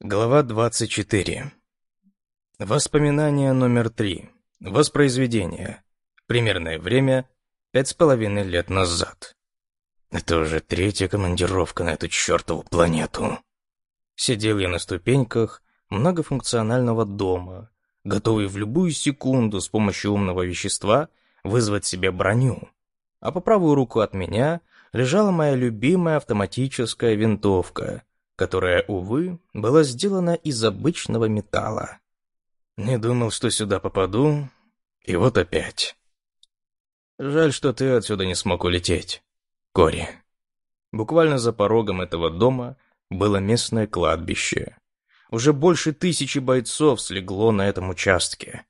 Глава 24. Воспоминание номер 3. Воспроизведение. Примерное время — пять с половиной лет назад. Это уже третья командировка на эту чертову планету. Сидел я на ступеньках многофункционального дома, готовый в любую секунду с помощью умного вещества вызвать себе броню. А по правую руку от меня лежала моя любимая автоматическая винтовка — которая, увы, была сделана из обычного металла. Не думал, что сюда попаду, и вот опять. Жаль, что ты отсюда не смог улететь, Кори. Буквально за порогом этого дома было местное кладбище. Уже больше тысячи бойцов слегло на этом участке.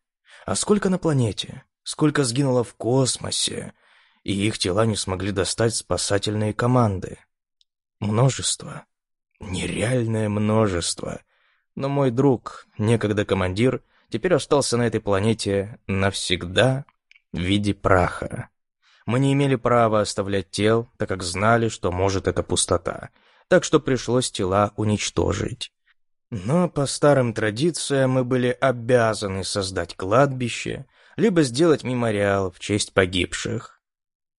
А сколько на планете? Сколько сгинуло в космосе? И их тела не смогли достать спасательные команды. Множество. Нереальное множество. Но мой друг, некогда командир, теперь остался на этой планете навсегда в виде праха. Мы не имели права оставлять тел, так как знали, что может эта пустота, так что пришлось тела уничтожить. Но по старым традициям мы были обязаны создать кладбище, либо сделать мемориал в честь погибших.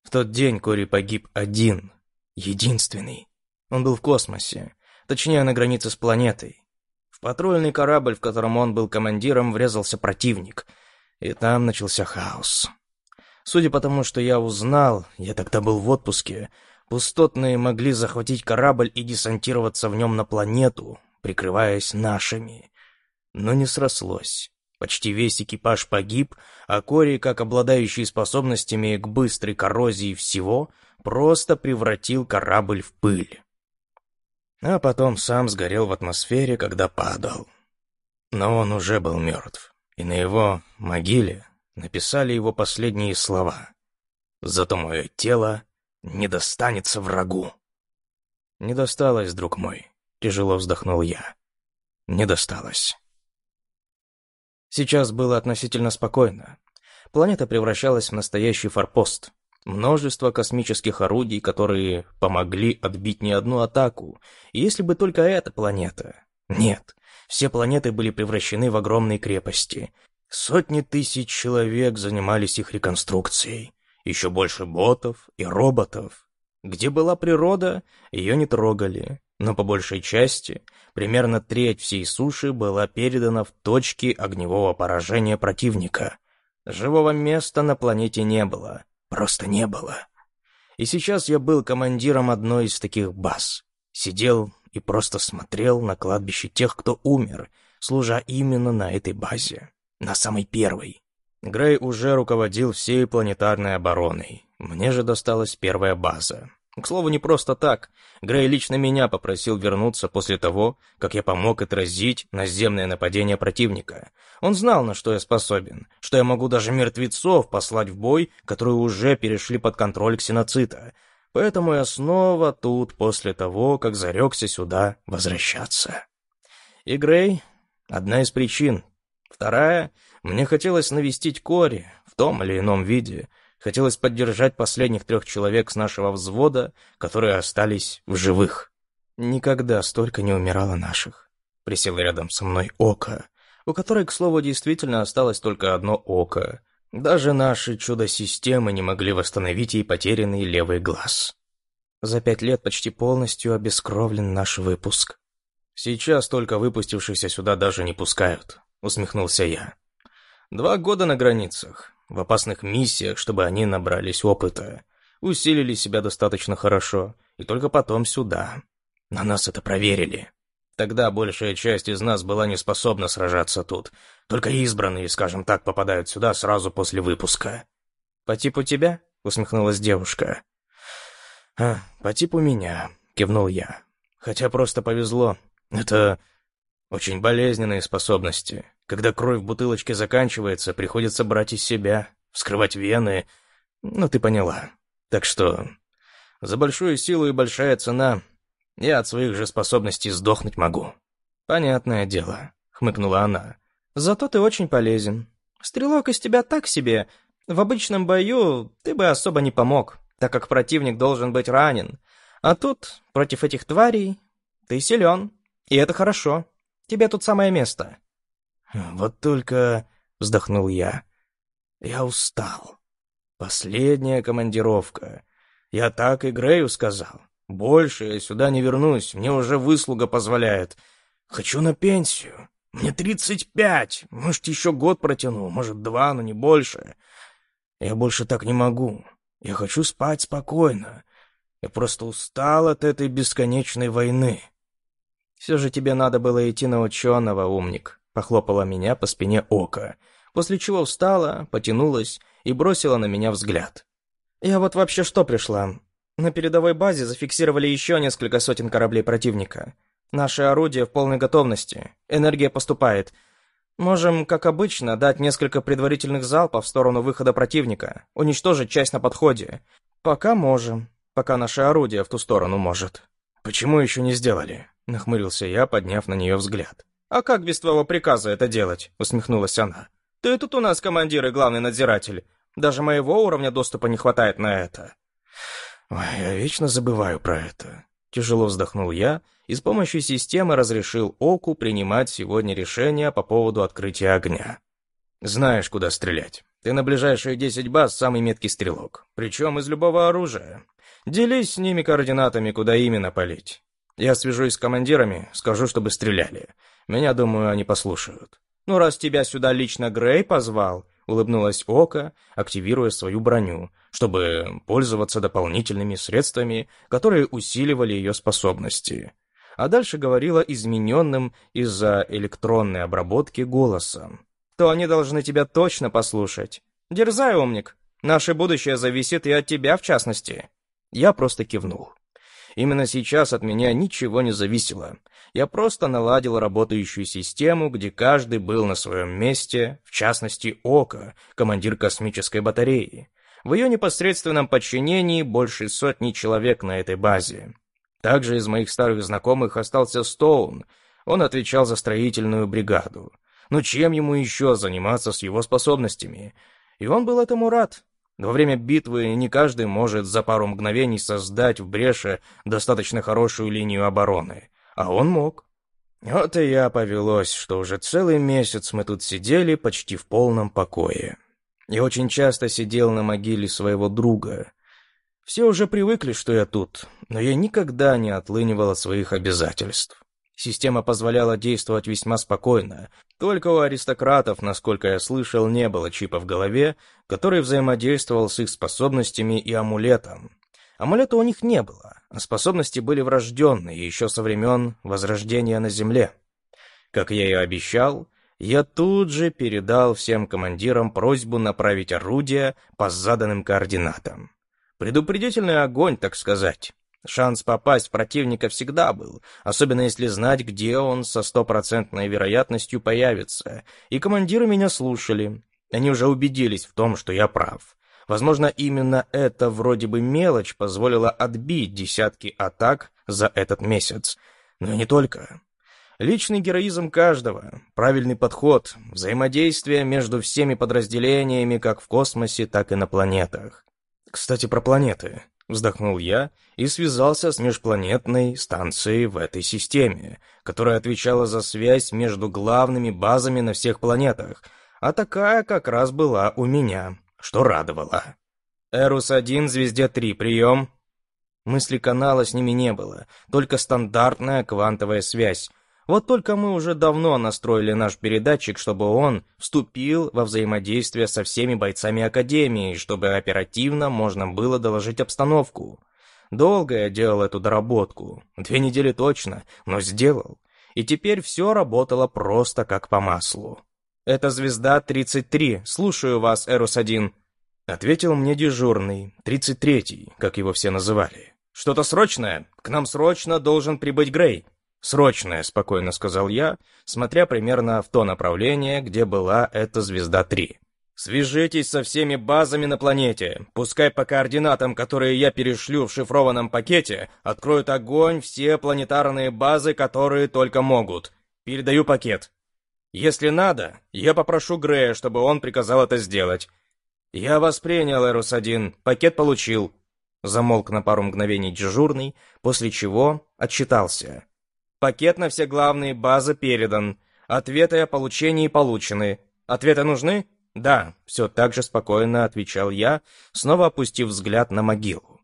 В тот день Кори погиб один, единственный. Он был в космосе, точнее на границе с планетой. В патрульный корабль, в котором он был командиром, врезался противник, и там начался хаос. Судя по тому, что я узнал, я тогда был в отпуске, пустотные могли захватить корабль и десантироваться в нем на планету, прикрываясь нашими. Но не срослось. Почти весь экипаж погиб, а Кори, как обладающий способностями к быстрой коррозии всего, просто превратил корабль в пыль а потом сам сгорел в атмосфере, когда падал. Но он уже был мертв, и на его могиле написали его последние слова. «Зато мое тело не достанется врагу». «Не досталось, друг мой», — тяжело вздохнул я. «Не досталось». Сейчас было относительно спокойно. Планета превращалась в настоящий форпост. Множество космических орудий, которые помогли отбить не одну атаку, если бы только эта планета. Нет, все планеты были превращены в огромные крепости. Сотни тысяч человек занимались их реконструкцией. Еще больше ботов и роботов. Где была природа, ее не трогали. Но по большей части, примерно треть всей суши была передана в точки огневого поражения противника. Живого места на планете не было просто не было. И сейчас я был командиром одной из таких баз. Сидел и просто смотрел на кладбище тех, кто умер, служа именно на этой базе. На самой первой. Грей уже руководил всей планетарной обороной. Мне же досталась первая база. К слову, не просто так. Грей лично меня попросил вернуться после того, как я помог отразить наземное нападение противника. Он знал, на что я способен, что я могу даже мертвецов послать в бой, которые уже перешли под контроль ксеноцита. Поэтому я снова тут после того, как зарекся сюда возвращаться. И Грей — одна из причин. Вторая — мне хотелось навестить Кори в том или ином виде — Хотелось поддержать последних трех человек с нашего взвода, которые остались в живых. Никогда столько не умирало наших. Присел рядом со мной Ока, у которой, к слову, действительно осталось только одно око. Даже наши чудо-системы не могли восстановить ей потерянный левый глаз. За пять лет почти полностью обескровлен наш выпуск. Сейчас только выпустившихся сюда даже не пускают, усмехнулся я. Два года на границах в опасных миссиях, чтобы они набрались опыта, усилили себя достаточно хорошо, и только потом сюда. На нас это проверили. Тогда большая часть из нас была не способна сражаться тут. Только избранные, скажем так, попадают сюда сразу после выпуска. «По типу тебя?» — усмехнулась девушка. «А, по типу меня», — кивнул я. «Хотя просто повезло. Это очень болезненные способности. Когда кровь в бутылочке заканчивается, приходится брать из себя, вскрывать вены. Ну, ты поняла. Так что за большую силу и большая цена я от своих же способностей сдохнуть могу. Понятное дело, хмыкнула она. Зато ты очень полезен. Стрелок из тебя так себе. В обычном бою ты бы особо не помог, так как противник должен быть ранен. А тут, против этих тварей, ты силен. И это хорошо. Тебе тут самое место». «Вот только...» — вздохнул я. «Я устал. Последняя командировка. Я так и Грею сказал. Больше я сюда не вернусь, мне уже выслуга позволяет. Хочу на пенсию. Мне тридцать пять. Может, еще год протяну, может, два, но не больше. Я больше так не могу. Я хочу спать спокойно. Я просто устал от этой бесконечной войны. Все же тебе надо было идти на ученого, умник. Похлопала меня по спине ока, после чего встала, потянулась и бросила на меня взгляд. Я вот вообще что пришла? На передовой базе зафиксировали еще несколько сотен кораблей противника. Наши орудия в полной готовности. Энергия поступает. Можем, как обычно, дать несколько предварительных залпов в сторону выхода противника, уничтожить часть на подходе. Пока можем. Пока наше орудие в ту сторону может. Почему еще не сделали? Нахмурился я, подняв на нее взгляд. «А как без твоего приказа это делать?» — усмехнулась она. «Ты тут у нас командир и главный надзиратель. Даже моего уровня доступа не хватает на это». Ой, я вечно забываю про это. Тяжело вздохнул я и с помощью системы разрешил Оку принимать сегодня решение по поводу открытия огня. Знаешь, куда стрелять. Ты на ближайшие 10 баз самый меткий стрелок. Причем из любого оружия. Делись с ними координатами, куда именно палить. Я свяжусь с командирами, скажу, чтобы стреляли. Меня, думаю, они послушают. Ну, раз тебя сюда лично Грей позвал, улыбнулась Ока, активируя свою броню, чтобы пользоваться дополнительными средствами, которые усиливали ее способности. А дальше говорила измененным из-за электронной обработки голосом. «То они должны тебя точно послушать. Дерзай, умник. Наше будущее зависит и от тебя, в частности». Я просто кивнул. Именно сейчас от меня ничего не зависело. Я просто наладил работающую систему, где каждый был на своем месте, в частности Ока, командир космической батареи. В ее непосредственном подчинении больше сотни человек на этой базе. Также из моих старых знакомых остался Стоун. Он отвечал за строительную бригаду. Но чем ему еще заниматься с его способностями? И он был этому рад. Во время битвы не каждый может за пару мгновений создать в бреше достаточно хорошую линию обороны, а он мог. Вот и я повелось, что уже целый месяц мы тут сидели почти в полном покое. Я очень часто сидел на могиле своего друга. Все уже привыкли, что я тут, но я никогда не отлынивал от своих обязательств. Система позволяла действовать весьма спокойно. Только у аристократов, насколько я слышал, не было чипа в голове, который взаимодействовал с их способностями и амулетом. Амулета у них не было, способности были врожденные еще со времен Возрождения на Земле. Как я и обещал, я тут же передал всем командирам просьбу направить орудия по заданным координатам. Предупредительный огонь, так сказать. Шанс попасть в противника всегда был, особенно если знать, где он со стопроцентной вероятностью появится. И командиры меня слушали. Они уже убедились в том, что я прав. Возможно, именно эта вроде бы мелочь позволила отбить десятки атак за этот месяц. Но не только. Личный героизм каждого, правильный подход, взаимодействие между всеми подразделениями как в космосе, так и на планетах. Кстати, про планеты. Вздохнул я и связался с межпланетной станцией в этой системе, которая отвечала за связь между главными базами на всех планетах, а такая как раз была у меня, что радовало. «Эрус-1, Звезде-3, прием!» Мысли канала с ними не было, только стандартная квантовая связь, вот только мы уже давно настроили наш передатчик, чтобы он вступил во взаимодействие со всеми бойцами Академии, чтобы оперативно можно было доложить обстановку. Долго я делал эту доработку, две недели точно, но сделал. И теперь все работало просто как по маслу. «Это звезда 33, слушаю вас, Эрус-1», — ответил мне дежурный, 33-й, как его все называли. «Что-то срочное? К нам срочно должен прибыть Грей». «Срочное», — спокойно сказал я, смотря примерно в то направление, где была эта звезда-3. «Свяжитесь со всеми базами на планете. Пускай по координатам, которые я перешлю в шифрованном пакете, откроют огонь все планетарные базы, которые только могут. Передаю пакет. Если надо, я попрошу Грея, чтобы он приказал это сделать. Я вас принял, Эрус-1. Пакет получил». Замолк на пару мгновений дежурный, после чего отчитался. Пакет на все главные базы передан. Ответы о получении получены. Ответы нужны? Да, все так же спокойно отвечал я, снова опустив взгляд на могилу.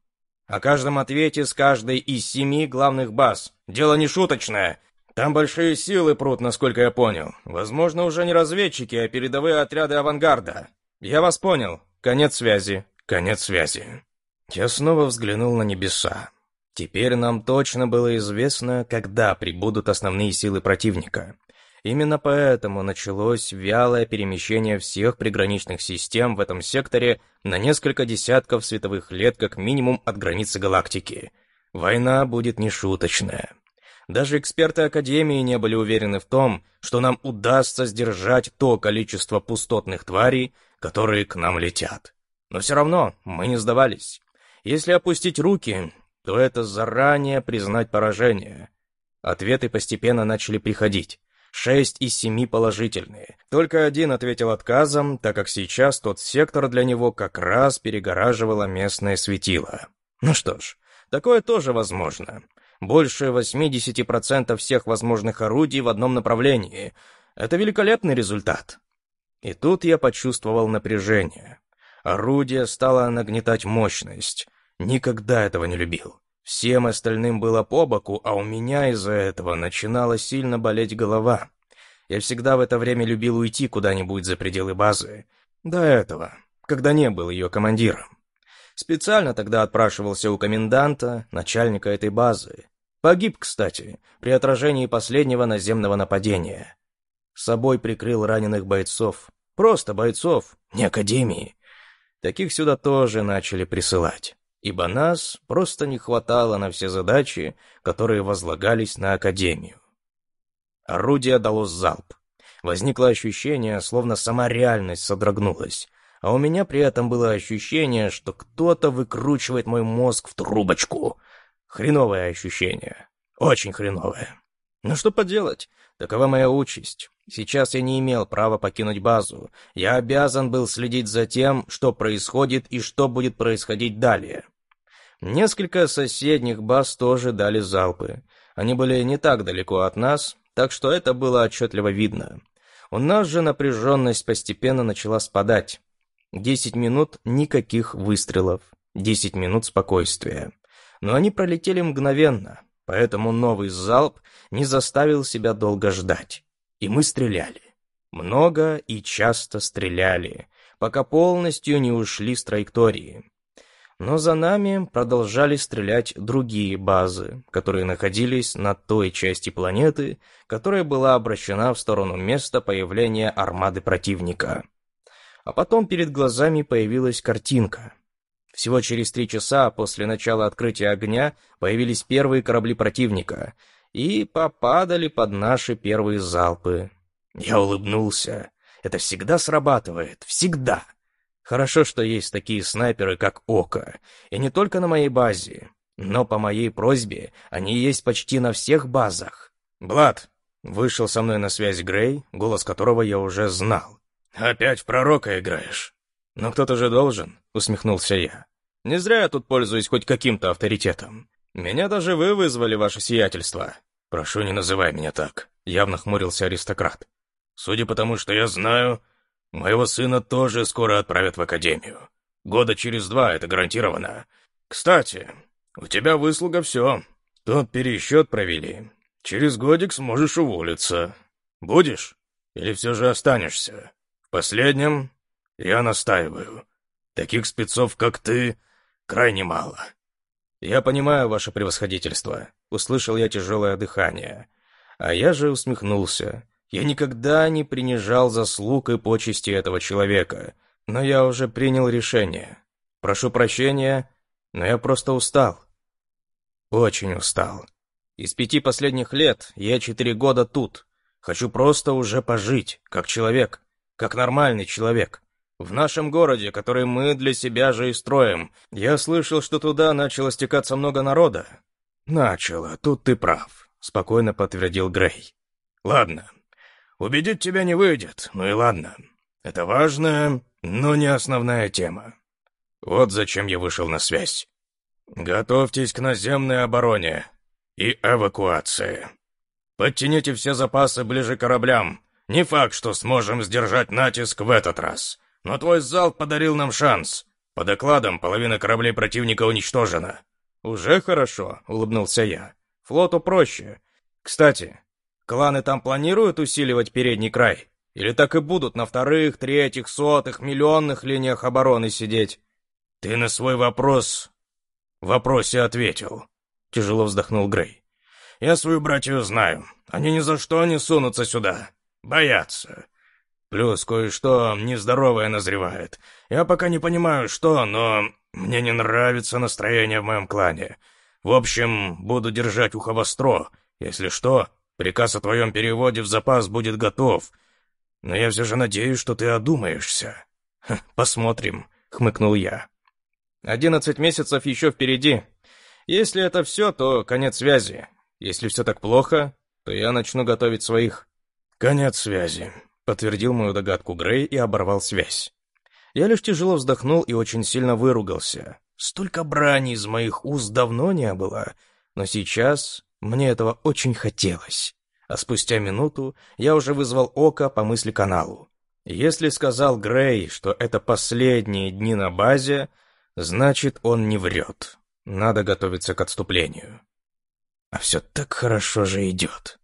О каждом ответе с каждой из семи главных баз. Дело не шуточное. Там большие силы прут, насколько я понял. Возможно, уже не разведчики, а передовые отряды авангарда. Я вас понял. Конец связи. Конец связи. Я снова взглянул на небеса. Теперь нам точно было известно, когда прибудут основные силы противника. Именно поэтому началось вялое перемещение всех приграничных систем в этом секторе на несколько десятков световых лет как минимум от границы галактики. Война будет нешуточная. Даже эксперты Академии не были уверены в том, что нам удастся сдержать то количество пустотных тварей, которые к нам летят. Но все равно мы не сдавались. Если опустить руки, то это заранее признать поражение. Ответы постепенно начали приходить. Шесть из семи положительные. Только один ответил отказом, так как сейчас тот сектор для него как раз перегораживало местное светило. Ну что ж, такое тоже возможно. Больше 80% всех возможных орудий в одном направлении. Это великолепный результат. И тут я почувствовал напряжение. Орудие стало нагнетать мощность. Никогда этого не любил. Всем остальным было по боку, а у меня из-за этого начинала сильно болеть голова. Я всегда в это время любил уйти куда-нибудь за пределы базы. До этого, когда не был ее командиром. Специально тогда отпрашивался у коменданта, начальника этой базы. Погиб, кстати, при отражении последнего наземного нападения. С собой прикрыл раненых бойцов. Просто бойцов, не академии. Таких сюда тоже начали присылать ибо нас просто не хватало на все задачи, которые возлагались на Академию. Орудие дало залп. Возникло ощущение, словно сама реальность содрогнулась, а у меня при этом было ощущение, что кто-то выкручивает мой мозг в трубочку. Хреновое ощущение. Очень хреновое. Ну что поделать, такова моя участь. Сейчас я не имел права покинуть базу. Я обязан был следить за тем, что происходит и что будет происходить далее. Несколько соседних баз тоже дали залпы. Они были не так далеко от нас, так что это было отчетливо видно. У нас же напряженность постепенно начала спадать. Десять минут никаких выстрелов, десять минут спокойствия. Но они пролетели мгновенно, поэтому новый залп не заставил себя долго ждать. И мы стреляли. Много и часто стреляли, пока полностью не ушли с траектории. Но за нами продолжали стрелять другие базы, которые находились на той части планеты, которая была обращена в сторону места появления армады противника. А потом перед глазами появилась картинка. Всего через три часа после начала открытия огня появились первые корабли противника и попадали под наши первые залпы. Я улыбнулся. Это всегда срабатывает, всегда. Хорошо, что есть такие снайперы, как Ока, и не только на моей базе, но по моей просьбе они есть почти на всех базах. Блад, вышел со мной на связь Грей, голос которого я уже знал. Опять в пророка играешь? Но кто-то же должен, усмехнулся я. Не зря я тут пользуюсь хоть каким-то авторитетом. Меня даже вы вызвали, ваше сиятельство. Прошу, не называй меня так, явно хмурился аристократ. Судя по тому, что я знаю, Моего сына тоже скоро отправят в академию. Года через два это гарантировано. Кстати, у тебя выслуга все. Тот пересчет провели. Через годик сможешь уволиться. Будешь? Или все же останешься? В последнем я настаиваю. Таких спецов, как ты, крайне мало. Я понимаю ваше превосходительство. Услышал я тяжелое дыхание. А я же усмехнулся. Я никогда не принижал заслуг и почести этого человека, но я уже принял решение. Прошу прощения, но я просто устал. Очень устал. Из пяти последних лет я четыре года тут. Хочу просто уже пожить, как человек, как нормальный человек. В нашем городе, который мы для себя же и строим. Я слышал, что туда начало стекаться много народа. Начало, тут ты прав, спокойно подтвердил Грей. Ладно, Убедить тебя не выйдет, ну и ладно. Это важная, но не основная тема. Вот зачем я вышел на связь. Готовьтесь к наземной обороне и эвакуации. Подтяните все запасы ближе к кораблям. Не факт, что сможем сдержать натиск в этот раз. Но твой залп подарил нам шанс. По докладам, половина кораблей противника уничтожена». «Уже хорошо», — улыбнулся я. «Флоту проще. Кстати, кланы там планируют усиливать передний край? Или так и будут на вторых, третьих, сотых, миллионных линиях обороны сидеть?» «Ты на свой вопрос в вопросе ответил», — тяжело вздохнул Грей. Я свою братью знаю. Они ни за что не сунутся сюда. Боятся. Плюс кое-что нездоровое назревает. Я пока не понимаю, что, но мне не нравится настроение в моем клане. В общем, буду держать ухо востро. Если что, приказ о твоем переводе в запас будет готов. Но я все же надеюсь, что ты одумаешься. «Посмотрим», — хмыкнул я. «Одиннадцать месяцев еще впереди. Если это все, то конец связи. Если все так плохо, то я начну готовить своих». «Конец связи», — подтвердил мою догадку Грей и оборвал связь. Я лишь тяжело вздохнул и очень сильно выругался. Столько брани из моих уст давно не было, но сейчас мне этого очень хотелось. А спустя минуту я уже вызвал Ока по мысли каналу. Если сказал Грей, что это последние дни на базе, значит он не врет. Надо готовиться к отступлению. А все так хорошо же идет.